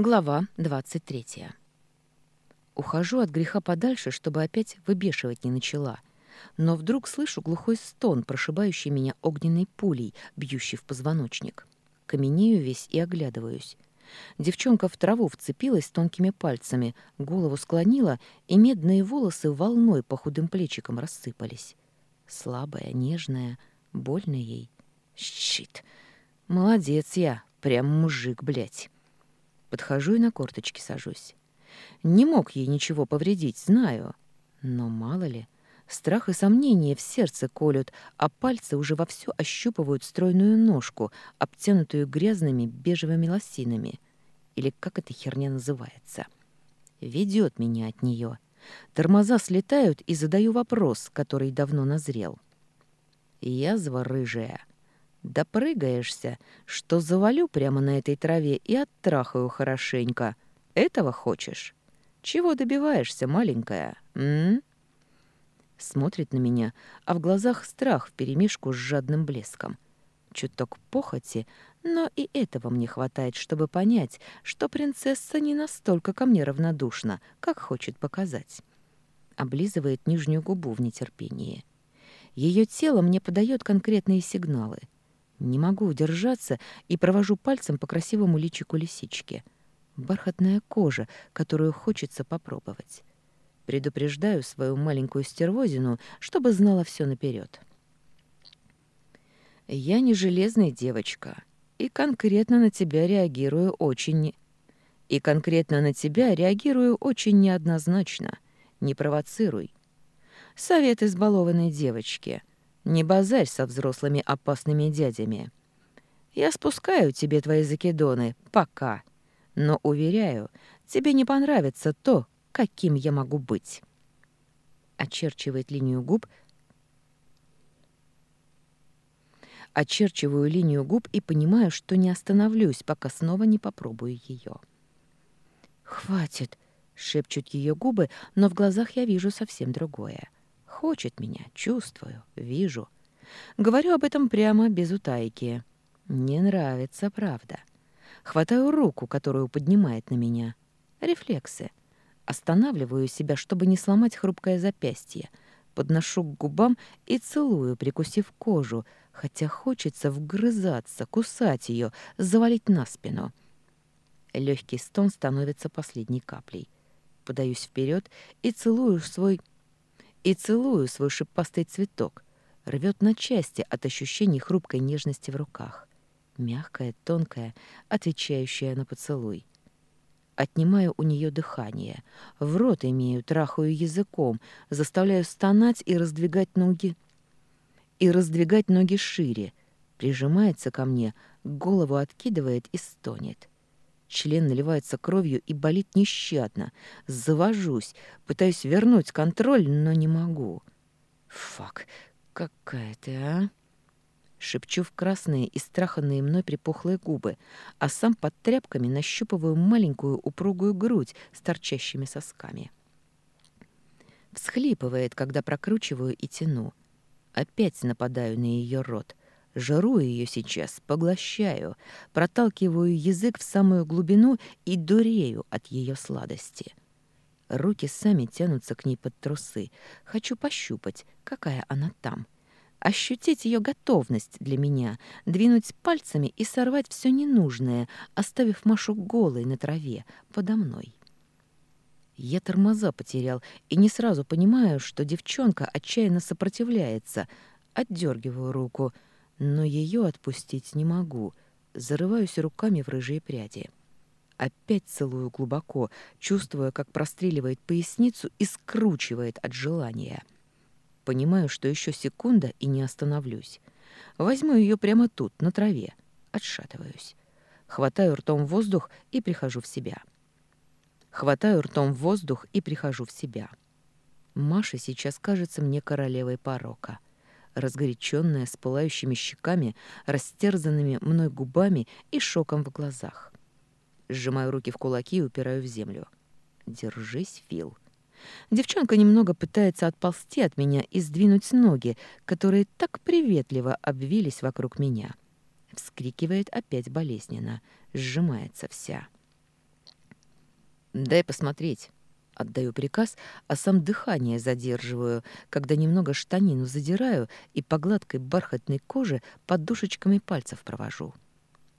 Глава 23. Ухожу от греха подальше, чтобы опять выбешивать не начала. Но вдруг слышу глухой стон, прошибающий меня огненной пулей, бьющий в позвоночник. Каменею весь и оглядываюсь. Девчонка в траву вцепилась тонкими пальцами, голову склонила, и медные волосы волной по худым плечикам рассыпались. Слабая, нежная, больно ей. Щит. Молодец я, прям мужик, блядь. Подхожу и на корточки сажусь. Не мог ей ничего повредить, знаю. Но мало ли, страх и сомнения в сердце колют, а пальцы уже вовсю ощупывают стройную ножку, обтянутую грязными бежевыми лосинами. Или как эта херня называется. Ведет меня от нее. Тормоза слетают и задаю вопрос, который давно назрел. Язва рыжая. Допрыгаешься, что завалю прямо на этой траве и оттрахаю хорошенько. Этого хочешь? Чего добиваешься, маленькая? М? Смотрит на меня, а в глазах страх вперемешку с жадным блеском. Чуток похоти, но и этого мне хватает, чтобы понять, что принцесса не настолько ко мне равнодушна, как хочет показать. Облизывает нижнюю губу в нетерпении. Ее тело мне подает конкретные сигналы — не могу удержаться и провожу пальцем по красивому личику лисички. Бархатная кожа, которую хочется попробовать. Предупреждаю свою маленькую стервозину, чтобы знала все наперед. Я не железная девочка, и конкретно на тебя реагирую очень... И конкретно на тебя реагирую очень неоднозначно. Не провоцируй. Совет избалованной девочки — не базарь со взрослыми опасными дядями. Я спускаю тебе твои закидоны, пока. Но, уверяю, тебе не понравится то, каким я могу быть. Очерчивает линию губ. Очерчиваю линию губ и понимаю, что не остановлюсь, пока снова не попробую ее. «Хватит!» — шепчут ее губы, но в глазах я вижу совсем другое — хочет меня, чувствую, вижу. Говорю об этом прямо, без утайки. Не нравится, правда. Хватаю руку, которую поднимает на меня. Рефлексы. Останавливаю себя, чтобы не сломать хрупкое запястье. Подношу к губам и целую, прикусив кожу, хотя хочется вгрызаться, кусать ее, завалить на спину. Легкий стон становится последней каплей. Подаюсь вперед и целую свой и целую свой шипастый цветок, рвет на части от ощущений хрупкой нежности в руках. Мягкая, тонкая, отвечающая на поцелуй. Отнимаю у нее дыхание, в рот имею, трахаю языком, заставляю стонать и раздвигать ноги. И раздвигать ноги шире, прижимается ко мне, голову откидывает и стонет. Член наливается кровью и болит нещадно. Завожусь, пытаюсь вернуть контроль, но не могу. «Фак, какая ты, а?» Шепчу в красные и страханные мной припухлые губы, а сам под тряпками нащупываю маленькую упругую грудь с торчащими сосками. Всхлипывает, когда прокручиваю и тяну. Опять нападаю на ее рот. Жирую ее сейчас, поглощаю, проталкиваю язык в самую глубину и дурею от ее сладости. Руки сами тянутся к ней под трусы. Хочу пощупать, какая она там. Ощутить ее готовность для меня, двинуть пальцами и сорвать все ненужное, оставив Машу голой на траве, подо мной. Я тормоза потерял и не сразу понимаю, что девчонка отчаянно сопротивляется. Отдергиваю руку — но ее отпустить не могу. Зарываюсь руками в рыжие пряди. Опять целую глубоко, чувствуя, как простреливает поясницу и скручивает от желания. Понимаю, что еще секунда и не остановлюсь. Возьму ее прямо тут, на траве. Отшатываюсь. Хватаю ртом воздух и прихожу в себя. Хватаю ртом воздух и прихожу в себя. Маша сейчас кажется мне королевой порока — разгоряченная, с пылающими щеками, растерзанными мной губами и шоком в глазах. Сжимаю руки в кулаки и упираю в землю. «Держись, Фил». Девчонка немного пытается отползти от меня и сдвинуть ноги, которые так приветливо обвились вокруг меня. Вскрикивает опять болезненно, сжимается вся. «Дай посмотреть». Отдаю приказ, а сам дыхание задерживаю, когда немного штанину задираю и по гладкой бархатной коже подушечками пальцев провожу.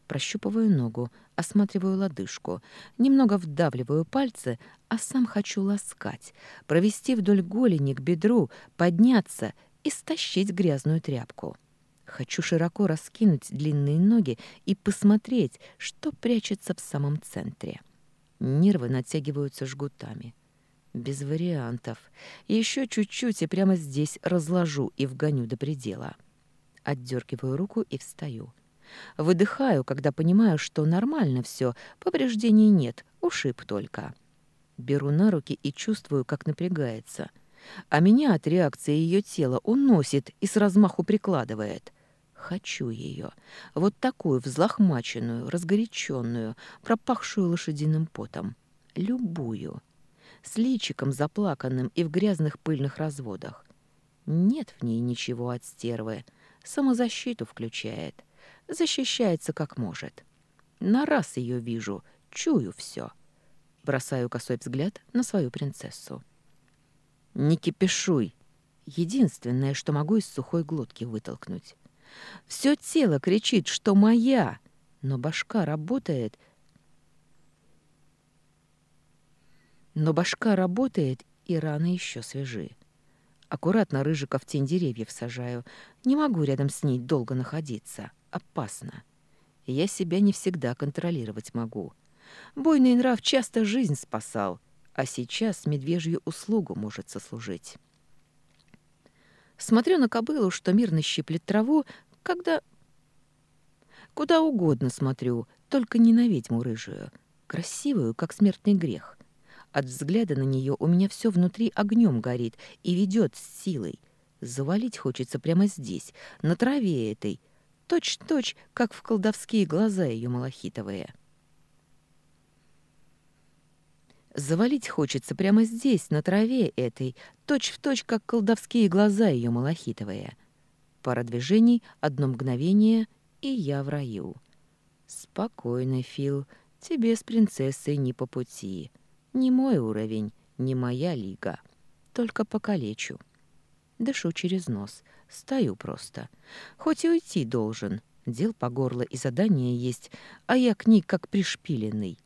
Прощупываю ногу, осматриваю лодыжку, немного вдавливаю пальцы, а сам хочу ласкать, провести вдоль голени к бедру, подняться и стащить грязную тряпку. Хочу широко раскинуть длинные ноги и посмотреть, что прячется в самом центре. Нервы натягиваются жгутами. Без вариантов. Еще чуть-чуть и прямо здесь разложу и вгоню до предела. Отдергиваю руку и встаю. Выдыхаю, когда понимаю, что нормально все, повреждений нет, ушиб только. Беру на руки и чувствую, как напрягается. А меня от реакции ее тела уносит и с размаху прикладывает. Хочу ее. Вот такую взлохмаченную, разгоряченную, пропахшую лошадиным потом. Любую с личиком заплаканным и в грязных пыльных разводах. Нет в ней ничего от стервы. Самозащиту включает. Защищается как может. На раз ее вижу, чую все. Бросаю косой взгляд на свою принцессу. «Не кипишуй!» Единственное, что могу из сухой глотки вытолкнуть. Все тело кричит, что моя, но башка работает — Но башка работает, и раны еще свежи. Аккуратно рыжика в тень деревьев сажаю. Не могу рядом с ней долго находиться. Опасно. Я себя не всегда контролировать могу. Бойный нрав часто жизнь спасал, а сейчас медвежью услугу может сослужить. Смотрю на кобылу, что мирно щиплет траву, когда... Куда угодно смотрю, только не на ведьму рыжую. Красивую, как смертный грех. От взгляда на нее у меня все внутри огнем горит и ведет с силой. Завалить хочется прямо здесь, на траве этой, точь-точь, как в колдовские глаза ее малахитовые. Завалить хочется прямо здесь, на траве этой, точь-в-точь, точь, как колдовские глаза ее малахитовые. Пара движений, одно мгновение, и я в раю. «Спокойно, Фил, тебе с принцессой не по пути. Не мой уровень, не моя лига. Только покалечу. Дышу через нос, стою просто. Хоть и уйти должен, дел по горло и задание есть, а я к ней как пришпиленный.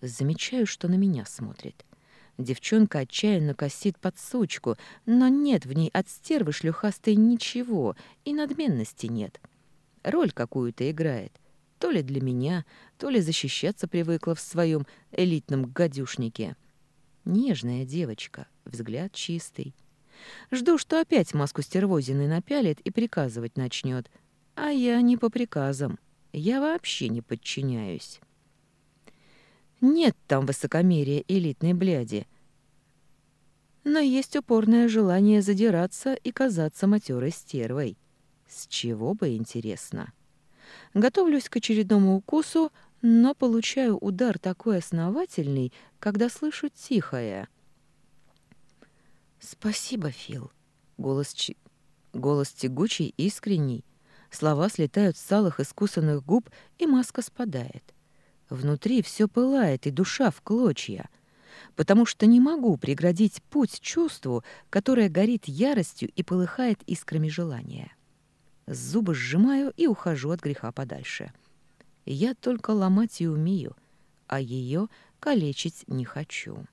Замечаю, что на меня смотрит. Девчонка отчаянно косит под сучку, но нет в ней от стервы шлюхастой ничего, и надменности нет. Роль какую-то играет то ли для меня, то ли защищаться привыкла в своем элитном гадюшнике. Нежная девочка, взгляд чистый. Жду, что опять маску стервозины напялит и приказывать начнет. А я не по приказам. Я вообще не подчиняюсь. Нет там высокомерия элитной бляди. Но есть упорное желание задираться и казаться матерой стервой. С чего бы интересно? Готовлюсь к очередному укусу, но получаю удар такой основательный, когда слышу тихое. «Спасибо, Фил». Голос, чи... Голос тягучий, искренний. Слова слетают с салых искусанных губ, и маска спадает. Внутри все пылает, и душа в клочья. Потому что не могу преградить путь чувству, которое горит яростью и полыхает искрами желания зубы сжимаю и ухожу от греха подальше. Я только ломать и умею, а ее калечить не хочу.